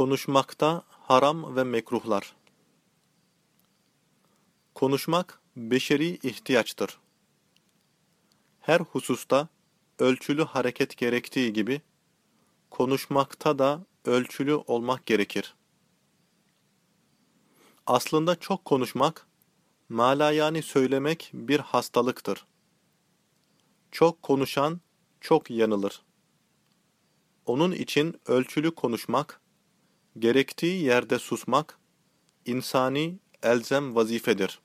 Konuşmakta haram ve mekruhlar. Konuşmak beşeri ihtiyaçtır. Her hususta ölçülü hareket gerektiği gibi konuşmakta da ölçülü olmak gerekir. Aslında çok konuşmak, malayani söylemek bir hastalıktır. Çok konuşan çok yanılır. Onun için ölçülü konuşmak, gerektiği yerde susmak, insani elzem vazifedir.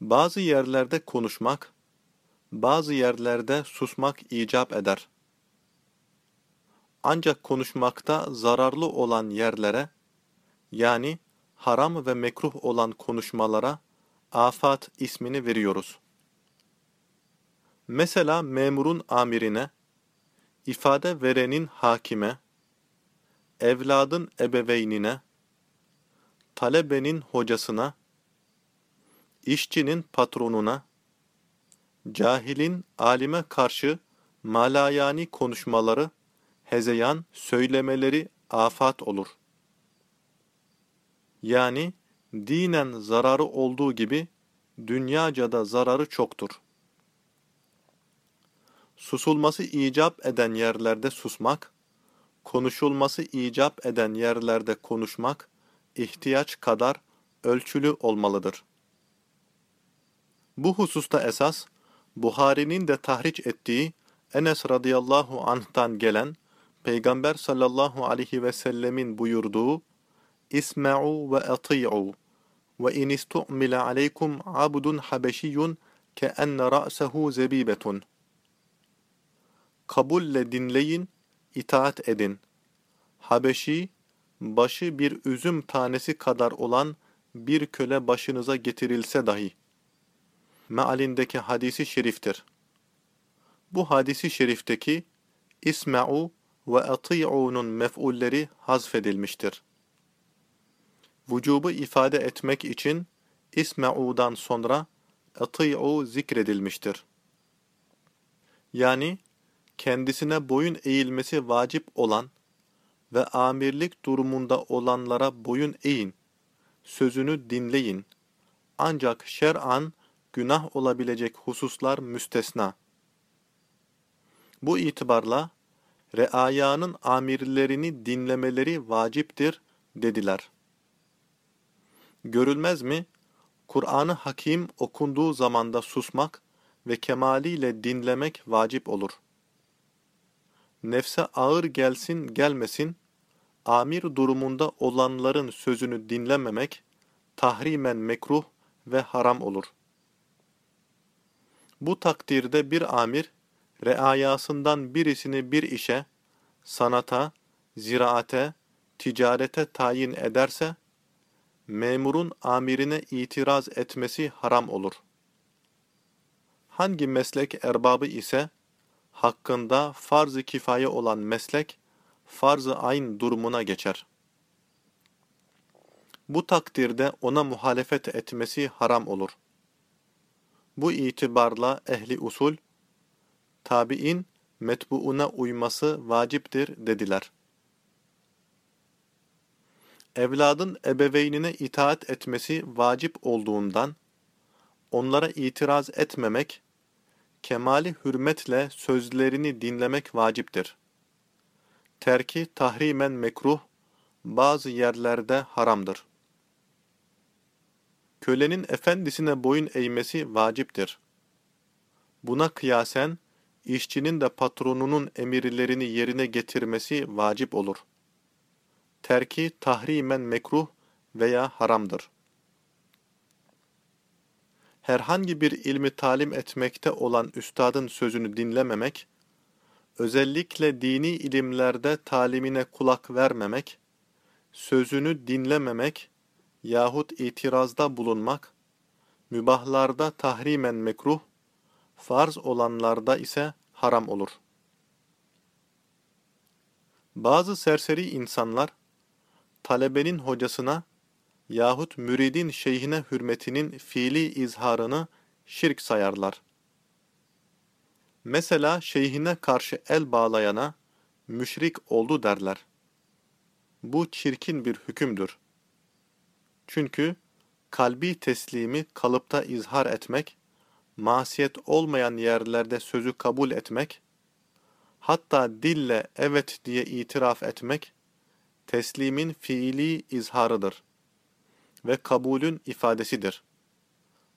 Bazı yerlerde konuşmak, bazı yerlerde susmak icap eder. Ancak konuşmakta zararlı olan yerlere, yani haram ve mekruh olan konuşmalara afat ismini veriyoruz. Mesela memurun amirine, ifade verenin hakime, evladın ebeveynine, talebenin hocasına, işçinin patronuna, cahilin alime karşı malayani konuşmaları, hezeyan söylemeleri afat olur. Yani dinen zararı olduğu gibi dünyaca da zararı çoktur. Susulması icap eden yerlerde susmak, konuşulması icap eden yerlerde konuşmak, ihtiyaç kadar ölçülü olmalıdır. Bu hususta esas, Buhari'nin de tahriç ettiği Enes radıyallahu anh'tan gelen, Peygamber sallallahu aleyhi ve sellemin buyurduğu, İsma'u ve ati'u ve in istu'mile aleykum abdun habeşiyyun ke enne ra'sehu zebibetun. Kabulle dinleyin, itaat edin. Habeşi, başı bir üzüm tanesi kadar olan bir köle başınıza getirilse dahi. Mealindeki hadisi şeriftir. Bu hadisi şerifteki İsma'u ve ati'u'nun mef'ulleri hazfedilmiştir. Vücubu ifade etmek için İsma'u'dan sonra ati'u zikredilmiştir. Yani kendisine boyun eğilmesi vacip olan ve amirlik durumunda olanlara boyun eğin, sözünü dinleyin. Ancak şer'an günah olabilecek hususlar müstesna. Bu itibarla reayanın amirlerini dinlemeleri vaciptir dediler. Görülmez mi? Kur'an-ı Hakim okunduğu zamanda susmak ve kemaliyle dinlemek vacip olur. Nefse ağır gelsin gelmesin, amir durumunda olanların sözünü dinlememek, tahrimen mekruh ve haram olur. Bu takdirde bir amir, reayasından birisini bir işe, sanata, ziraate, ticarete tayin ederse, memurun amirine itiraz etmesi haram olur. Hangi meslek erbabı ise, hakkında farz-ı kifaye olan meslek, farz-ı ayn durumuna geçer. Bu takdirde ona muhalefet etmesi haram olur. Bu itibarla ehli usul, tabi'in metbuuna uyması vaciptir dediler. Evladın ebeveynine itaat etmesi vacip olduğundan, onlara itiraz etmemek, kemali hürmetle sözlerini dinlemek vaciptir. Terki tahrimen mekruh, bazı yerlerde haramdır. Kölenin efendisine boyun eğmesi vaciptir. Buna kıyasen, işçinin de patronunun emirlerini yerine getirmesi vacip olur. Terki tahrimen mekruh veya haramdır. Herhangi bir ilmi talim etmekte olan üstadın sözünü dinlememek, özellikle dini ilimlerde talimine kulak vermemek, sözünü dinlememek yahut itirazda bulunmak, mübahlarda tahrimen mekruh, farz olanlarda ise haram olur. Bazı serseri insanlar, talebenin hocasına yahut müridin şeyhine hürmetinin fiili izharını şirk sayarlar. Mesela şeyhine karşı el bağlayana, müşrik oldu derler. Bu çirkin bir hükümdür. Çünkü kalbi teslimi kalıpta izhar etmek, masiyet olmayan yerlerde sözü kabul etmek, hatta dille evet diye itiraf etmek, teslimin fiili izharıdır ve kabulün ifadesidir.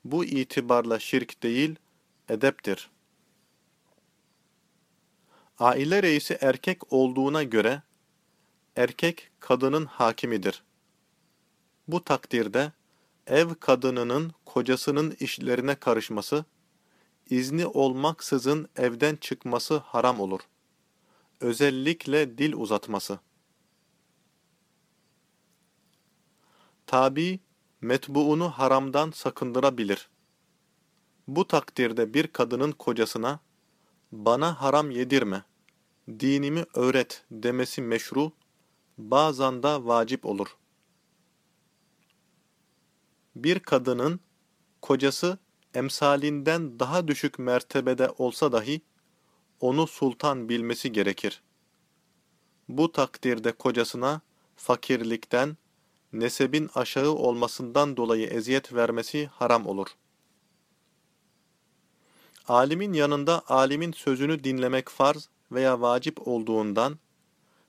Bu itibarla şirk değil, edeptir. Aile reisi erkek olduğuna göre, erkek kadının hakimidir. Bu takdirde, ev kadınının kocasının işlerine karışması, izni olmaksızın evden çıkması haram olur. Özellikle dil uzatması. Tabi, metbuunu haramdan sakındırabilir. Bu takdirde bir kadının kocasına, bana haram yedirme, dinimi öğret demesi meşru, bazen da vacip olur. Bir kadının, kocası emsalinden daha düşük mertebede olsa dahi, onu sultan bilmesi gerekir. Bu takdirde kocasına, fakirlikten, nesebin aşağı olmasından dolayı eziyet vermesi haram olur. Alimin yanında alimin sözünü dinlemek farz veya vacip olduğundan,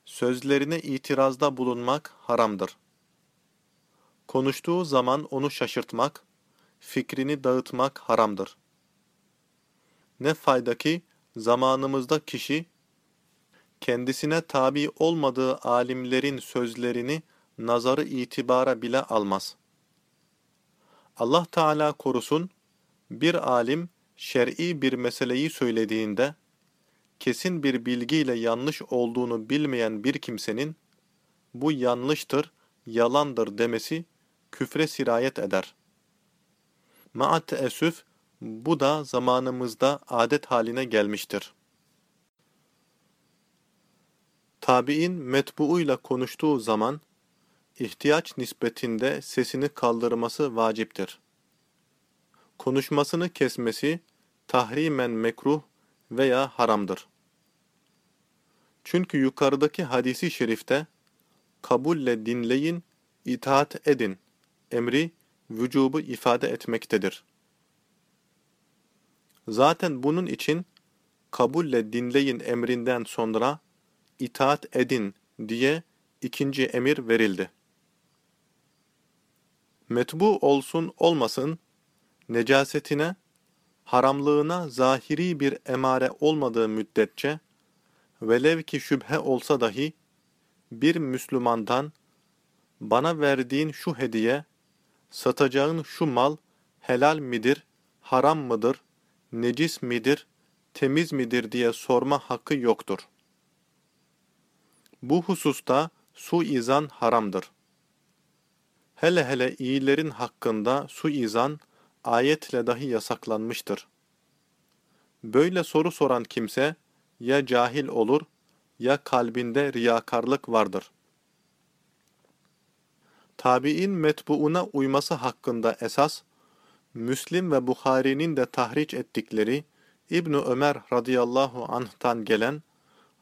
sözlerine itirazda bulunmak haramdır. Konuştuğu zaman onu şaşırtmak, fikrini dağıtmak haramdır. Ne fayda ki zamanımızda kişi, kendisine tabi olmadığı alimlerin sözlerini nazarı itibara bile almaz. Allah Teala korusun, bir alim şer'i bir meseleyi söylediğinde, kesin bir bilgiyle yanlış olduğunu bilmeyen bir kimsenin, bu yanlıştır, yalandır demesi, küfre sirayet eder. Ma'at teessüf, bu da zamanımızda adet haline gelmiştir. Tabi'in metbuuyla konuştuğu zaman, ihtiyaç nispetinde sesini kaldırması vaciptir. Konuşmasını kesmesi tahrimen mekruh veya haramdır. Çünkü yukarıdaki hadisi şerifte kabulle dinleyin, itaat edin emri vücubu ifade etmektedir. Zaten bunun için kabulle dinleyin emrinden sonra itaat edin diye ikinci emir verildi. Metbu olsun olmasın, necasetine, haramlığına zahiri bir emare olmadığı müddetçe, velev ki şüphe olsa dahi, bir Müslümandan, bana verdiğin şu hediye, satacağın şu mal, helal midir, haram mıdır, necis midir, temiz midir diye sorma hakkı yoktur. Bu hususta suizan haramdır. Hele hele iyilerin hakkında suizan ayetle dahi yasaklanmıştır. Böyle soru soran kimse ya cahil olur ya kalbinde riyakarlık vardır. Tabi'in metbuuna uyması hakkında esas, Müslim ve Bukhari'nin de tahriç ettikleri İbn Ömer radıyallahu anh'tan gelen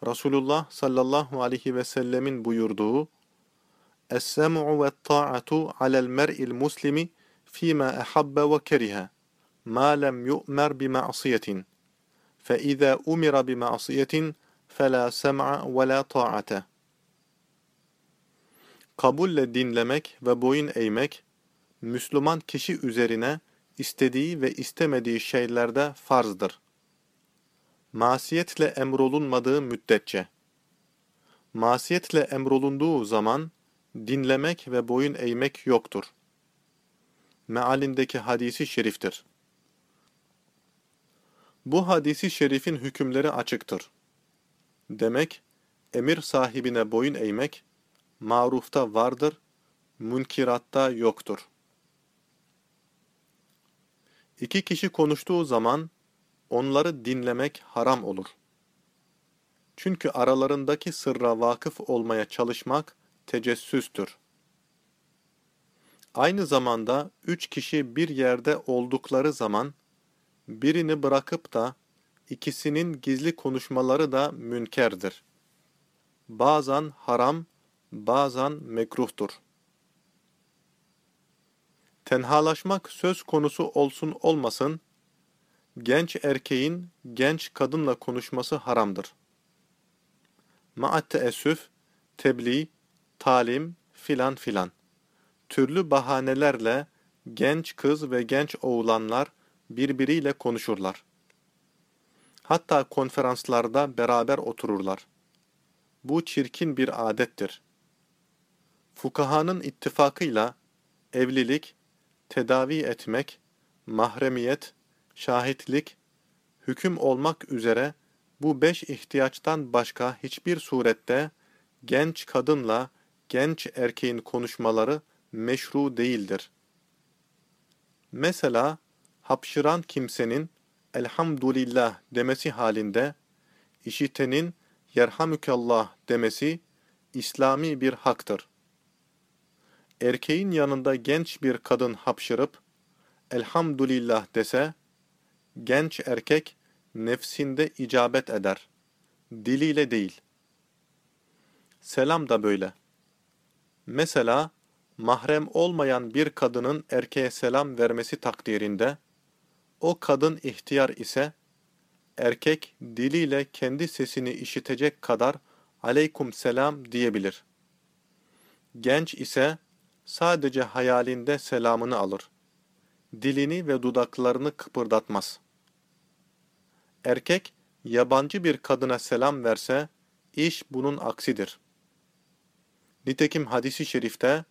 Resulullah sallallahu aleyhi ve sellemin buyurduğu Es-sem'u ve ta'atu alel mer'il muslimi fîmâ ehabbe ve kerihe mâ lem yu'mer bi ma'siyetin fe izâ umira bi ma'siyetin felâ sem'a ve lâ ta'ate Kabulle dinlemek ve boyun eğmek, Müslüman kişi üzerine istediği ve istemediği şeylerde farzdır. Masiyetle emrolunmadığı müddetçe. Masiyetle emrolunduğu zaman, dinlemek ve boyun eğmek yoktur. Mealindeki hadisi şeriftir. Bu hadisi şerifin hükümleri açıktır. Demek, emir sahibine boyun eğmek, marufta vardır, münkiratta yoktur. İki kişi konuştuğu zaman, onları dinlemek haram olur. Çünkü aralarındaki sırra vakıf olmaya çalışmak, tecessüstür. Aynı zamanda üç kişi bir yerde oldukları zaman birini bırakıp da ikisinin gizli konuşmaları da münkerdir. bazen haram, bazen mekruhtur. Tenhalaşmak söz konusu olsun olmasın, genç erkeğin genç kadınla konuşması haramdır. Ma'at teessüf, tebliğ, talim filan filan. Türlü bahanelerle genç kız ve genç oğlanlar birbiriyle konuşurlar. Hatta konferanslarda beraber otururlar. Bu çirkin bir adettir. Fukahanın ittifakıyla evlilik, tedavi etmek, mahremiyet, şahitlik, hüküm olmak üzere bu beş ihtiyaçtan başka hiçbir surette genç kadınla genç erkeğin konuşmaları meşru değildir. Mesela hapşıran kimsenin elhamdülillah demesi halinde işitenin yerhamükallah demesi İslami bir haktır. Erkeğin yanında genç bir kadın hapşırıp elhamdülillah dese genç erkek nefsinde icabet eder. Diliyle değil. Selam da böyle. Mesela mahrem olmayan bir kadının erkeğe selam vermesi takdirinde o kadın ihtiyar ise erkek diliyle kendi sesini işitecek kadar aleyküm selam diyebilir. Genç ise sadece hayalinde selamını alır. Dilini ve dudaklarını kıpırdatmaz. Erkek yabancı bir kadına selam verse iş bunun aksidir. Nitekim hadisi şerifte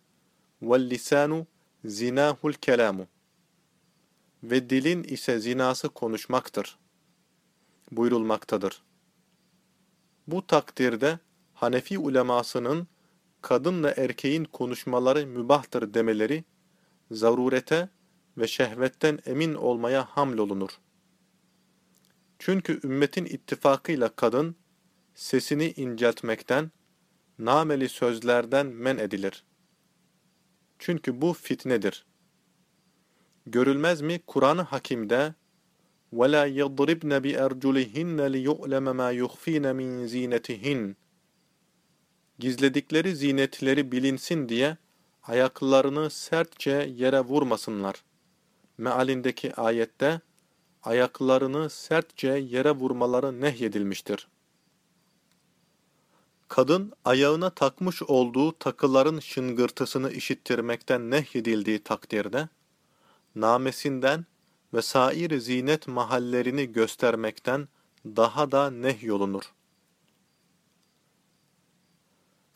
وَالْلِسَانُ زِنَاهُ الْكَلَامُ Ve dilin ise zinası konuşmaktır. buyurulmaktadır. Bu takdirde Hanefi ulemasının kadınla erkeğin konuşmaları mübahtır demeleri, zarurete ve şehvetten emin olmaya hamlolunur. Çünkü ümmetin ittifakıyla kadın, sesini inceltmekten, nameli sözlerden men edilir. Çünkü bu fitnedir. Görülmez mi Kur'an-ı Hakim'de وَلَا يَضْرِبْنَ بِأَرْجُلِهِنَّ لِيُعْلَمَ مَا يُخْفِينَ مِنْ زِينَتِهِنَّ Gizledikleri zinetleri bilinsin diye ayaklarını sertçe yere vurmasınlar. Mealindeki ayette ayaklarını sertçe yere vurmaları nehyedilmiştir. Kadın ayağına takmış olduğu takıların şıngırtısını işittirmekten nehyedildiği takdirde, namesinden ve sair zinet mahallerini göstermekten daha da nehyolunur.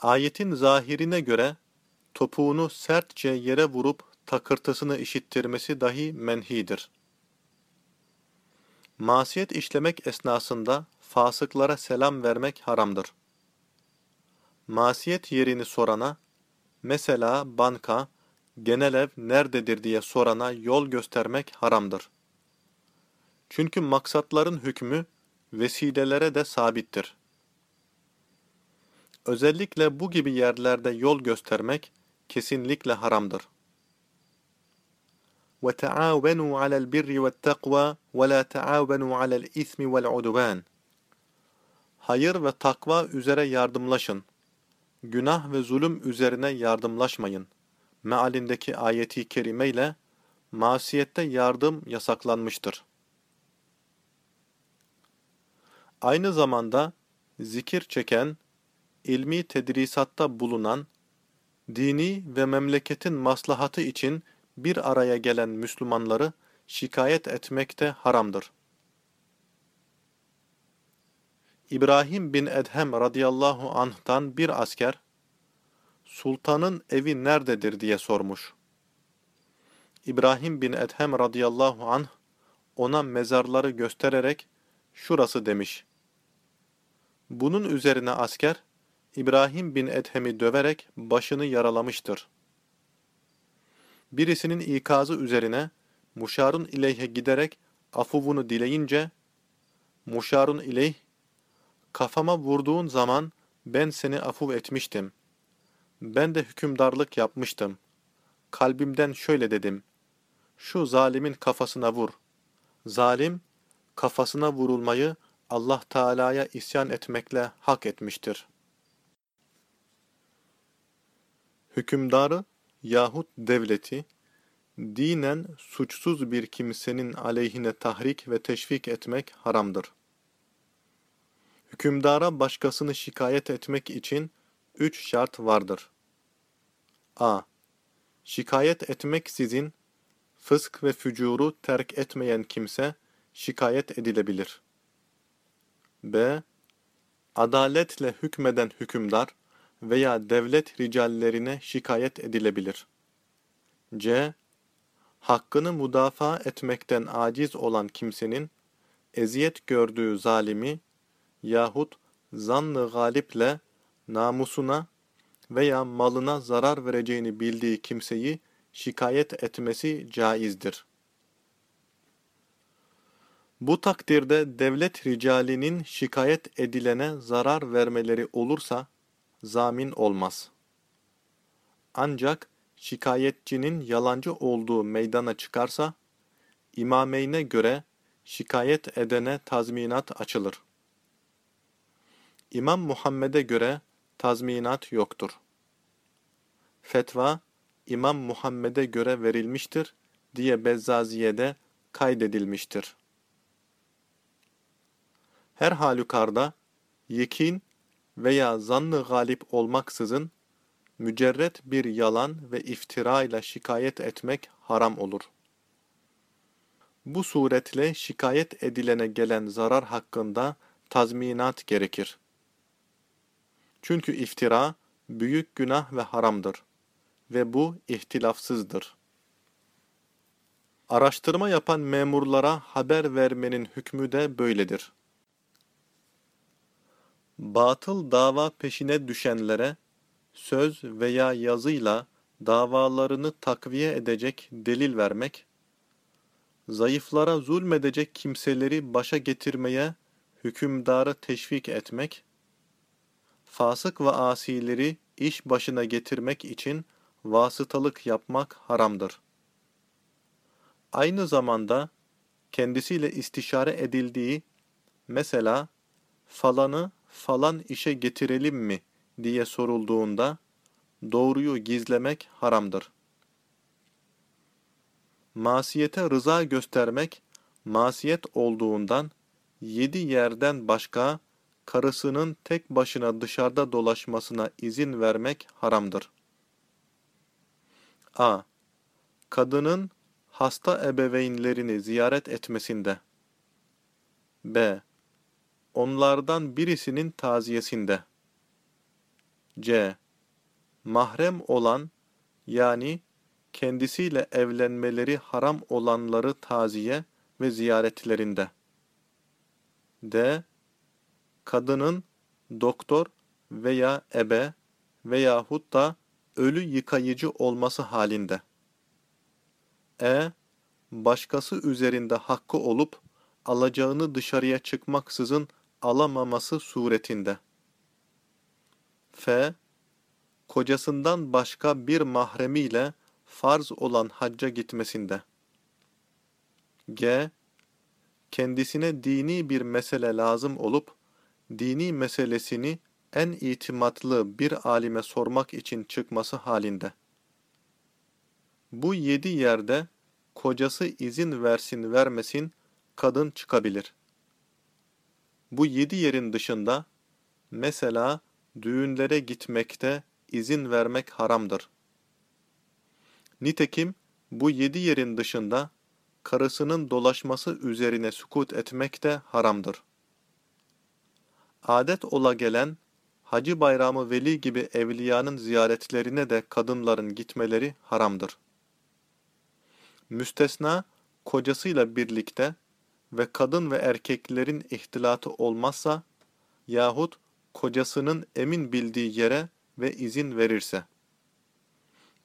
Ayetin zahirine göre topuğunu sertçe yere vurup takırtısını işittirmesi dahi menhidir. Masiyet işlemek esnasında fasıklara selam vermek haramdır. Masiyet yerini sorana, mesela banka, genel ev nerededir diye sorana yol göstermek haramdır. Çünkü maksatların hükmü vesilelere de sabittir. Özellikle bu gibi yerlerde yol göstermek kesinlikle haramdır. وَتَعَاوَنُوا عَلَى الْبِرِّ وَالتَّقْوَى وَلَا تَعَاوَنُوا عَلَى الْإِثْمِ وَالْعُدُوَانِ Hayır ve takva üzere yardımlaşın. Günah ve zulüm üzerine yardımlaşmayın. Mealindeki ayeti kerime ile masiyette yardım yasaklanmıştır. Aynı zamanda zikir çeken, ilmi tedrisatta bulunan, dini ve memleketin maslahatı için bir araya gelen Müslümanları şikayet etmek de haramdır. İbrahim bin Edhem radıyallahu anh'tan bir asker, Sultanın evi nerededir diye sormuş. İbrahim bin Edhem radıyallahu anh, ona mezarları göstererek, şurası demiş. Bunun üzerine asker, İbrahim bin Edhem'i döverek başını yaralamıştır. Birisinin ikazı üzerine, Muşarun ileyhe giderek afuvunu dileyince, Muşarun ileyh, kafama vurduğun zaman ben seni afuv etmiştim. Ben de hükümdarlık yapmıştım. Kalbimden şöyle dedim. Şu zalimin kafasına vur. Zalim, kafasına vurulmayı Allah Teala'ya isyan etmekle hak etmiştir. hükümdarı yahut devleti dinen suçsuz bir kimsenin aleyhine tahrik ve teşvik etmek haramdır. Hükümdara başkasını şikayet etmek için üç şart vardır. a. Şikayet etmek sizin fısk ve fücuru terk etmeyen kimse şikayet edilebilir. b. Adaletle hükmeden hükümdar veya devlet ricallerine şikayet edilebilir. c. Hakkını müdafaa etmekten aciz olan kimsenin eziyet gördüğü zalimi yahut zannı galiple namusuna veya malına zarar vereceğini bildiği kimseyi şikayet etmesi caizdir. Bu takdirde devlet ricalinin şikayet edilene zarar vermeleri olursa zamin olmaz. Ancak şikayetçinin yalancı olduğu meydana çıkarsa, imameyne göre şikayet edene tazminat açılır. İmam Muhammed'e göre tazminat yoktur. Fetva, İmam Muhammed'e göre verilmiştir diye Bezzaziye'de kaydedilmiştir. Her halükarda, yekin veya zannı galip olmaksızın, mücerret bir yalan ve iftira ile şikayet etmek haram olur. Bu suretle şikayet edilene gelen zarar hakkında tazminat gerekir. Çünkü iftira büyük günah ve haramdır ve bu ihtilafsızdır. Araştırma yapan memurlara haber vermenin hükmü de böyledir. Batıl dava peşine düşenlere söz veya yazıyla davalarını takviye edecek delil vermek, zayıflara zulmedecek kimseleri başa getirmeye hükümdarı teşvik etmek, fasık ve asileri iş başına getirmek için vasıtalık yapmak haramdır. Aynı zamanda kendisiyle istişare edildiği, mesela falanı falan işe getirelim mi diye sorulduğunda doğruyu gizlemek haramdır. Masiyete rıza göstermek, masiyet olduğundan yedi yerden başka karısının tek başına dışarıda dolaşmasına izin vermek haramdır. a. Kadının hasta ebeveynlerini ziyaret etmesinde. b. Onlardan birisinin taziyesinde. C. Mahrem olan yani kendisiyle evlenmeleri haram olanları taziye ve ziyaretlerinde. D. Kadının doktor veya ebe veyahut da ölü yıkayıcı olması halinde. E. Başkası üzerinde hakkı olup alacağını dışarıya çıkmaksızın alamaması suretinde. F. Kocasından başka bir mahremiyle farz olan hacca gitmesinde. G. Kendisine dini bir mesele lazım olup, dini meselesini en itimatlı bir alime sormak için çıkması halinde. Bu yedi yerde kocası izin versin vermesin kadın çıkabilir. Bu yedi yerin dışında, mesela düğünlere gitmekte izin vermek haramdır. Nitekim bu yedi yerin dışında karısının dolaşması üzerine sukut etmek de haramdır. Adet ola gelen Hacı Bayramı Veli gibi evliyanın ziyaretlerine de kadınların gitmeleri haramdır. Müstesna, kocasıyla birlikte ve kadın ve erkeklerin ihtilatı olmazsa yahut kocasının emin bildiği yere ve izin verirse.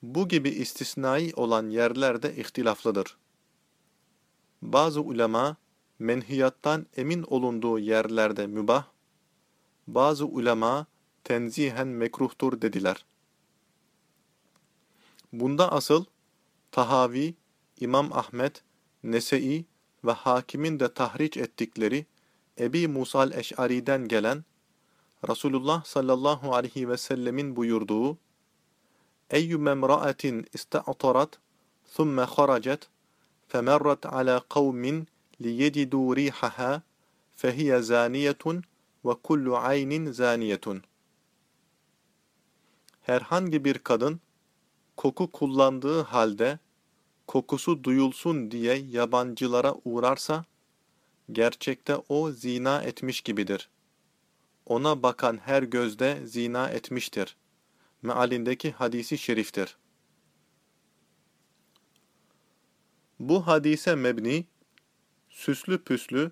Bu gibi istisnai olan yerlerde ihtilaflıdır. Bazı ulema, menhiyattan emin olunduğu yerlerde mübah, bazı ulema tenzihen mekruhtur dediler. Bunda asıl Tahavi, İmam Ahmet, Nese'i ve hakimin de tahriç ettikleri Ebi Musal Eş'ari'den gelen Resulullah sallallahu aleyhi ve sellemin buyurduğu Eyyüme emra'atin ista'tarat ثُمَّ خَرَجَتْ فَمَرَّتْ عَلَى قَوْمٍ لِيَجِدُوا رِيحَهَا فَهِيَ زَانِيَةٌ ve kullu aynin zaniyetun. Herhangi bir kadın koku kullandığı halde kokusu duyulsun diye yabancılara uğrarsa gerçekte o zina etmiş gibidir. Ona bakan her gözde zina etmiştir. Mealindeki hadisi şeriftir. Bu hadise mebni, süslü püslü,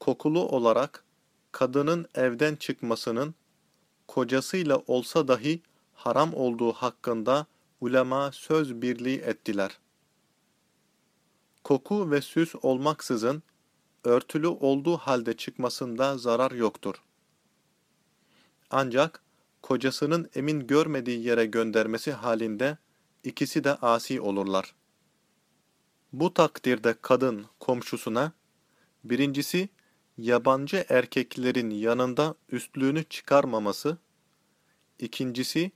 kokulu olarak kadının evden çıkmasının, kocasıyla olsa dahi haram olduğu hakkında ulema söz birliği ettiler. Koku ve süs olmaksızın, örtülü olduğu halde çıkmasında zarar yoktur. Ancak kocasının emin görmediği yere göndermesi halinde ikisi de asi olurlar. Bu takdirde kadın komşusuna, birincisi yabancı erkeklerin yanında üstlüğünü çıkarmaması, ikincisi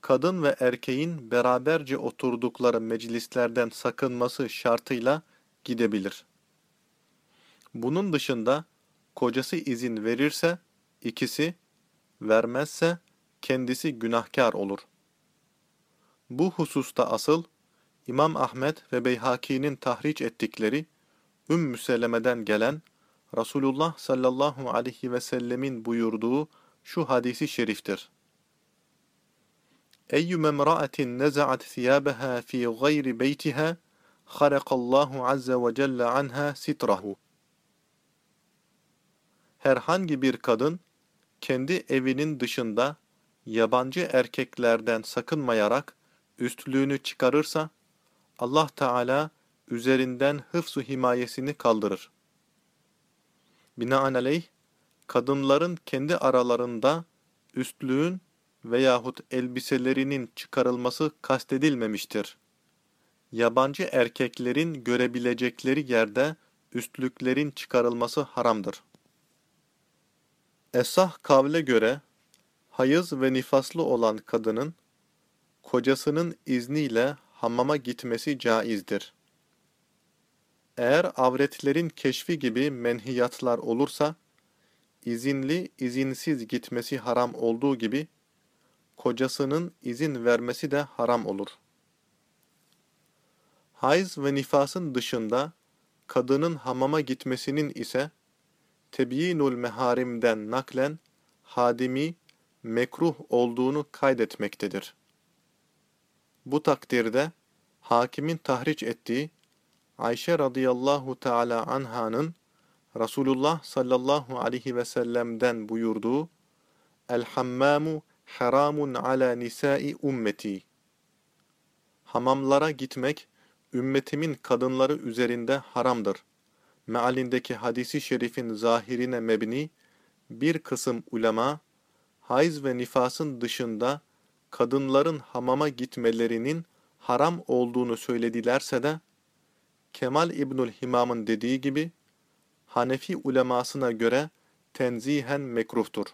kadın ve erkeğin beraberce oturdukları meclislerden sakınması şartıyla gidebilir. Bunun dışında kocası izin verirse ikisi, vermezse kendisi günahkar olur. Bu hususta asıl İmam Ahmet ve Beyhaki'nin tahriç ettikleri Ümmü Seleme'den gelen Resulullah sallallahu aleyhi ve sellemin buyurduğu şu hadisi şeriftir. Eyyüme emra'atin neza'at thiyabaha fi gayri beytiha harakallahu azze ve celle anha sitrahu. Herhangi bir kadın kendi evinin dışında yabancı erkeklerden sakınmayarak üstlüğünü çıkarırsa Allah Teala üzerinden hıfzu himayesini kaldırır. Binaenaleyh, kadınların kendi aralarında üstlüğün veyahut elbiselerinin çıkarılması kastedilmemiştir. Yabancı erkeklerin görebilecekleri yerde üstlüklerin çıkarılması haramdır. Esah kavle göre, hayız ve nifaslı olan kadının, kocasının izniyle hamama gitmesi caizdir. Eğer avretlerin keşfi gibi menhiyatlar olursa, izinli izinsiz gitmesi haram olduğu gibi, kocasının izin vermesi de haram olur. Hayz ve nifasın dışında, kadının hamama gitmesinin ise, tebyinul meharimden naklen, hadimi, mekruh olduğunu kaydetmektedir. Bu takdirde hakimin tahriç ettiği Ayşe radıyallahu teala anhanın Resulullah sallallahu aleyhi ve sellem'den buyurduğu El hammamu haramun ala nisai ummeti Hamamlara gitmek ümmetimin kadınları üzerinde haramdır. Mealindeki hadisi şerifin zahirine mebni bir kısım ulema hayz ve nifasın dışında kadınların hamama gitmelerinin haram olduğunu söyledilerse de, Kemal İbnül Himam'ın dediği gibi, Hanefi ulemasına göre tenzihen mekruhtur.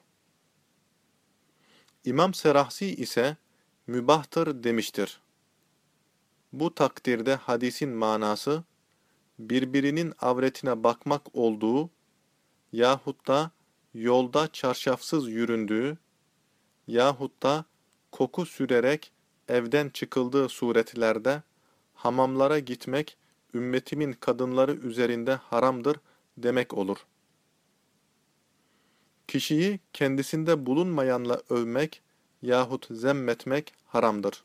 İmam Serahsi ise mübahtır demiştir. Bu takdirde hadisin manası, birbirinin avretine bakmak olduğu yahut da yolda çarşafsız yüründüğü yahut da koku sürerek evden çıkıldığı suretlerde hamamlara gitmek ümmetimin kadınları üzerinde haramdır demek olur. Kişiyi kendisinde bulunmayanla övmek yahut zemmetmek haramdır.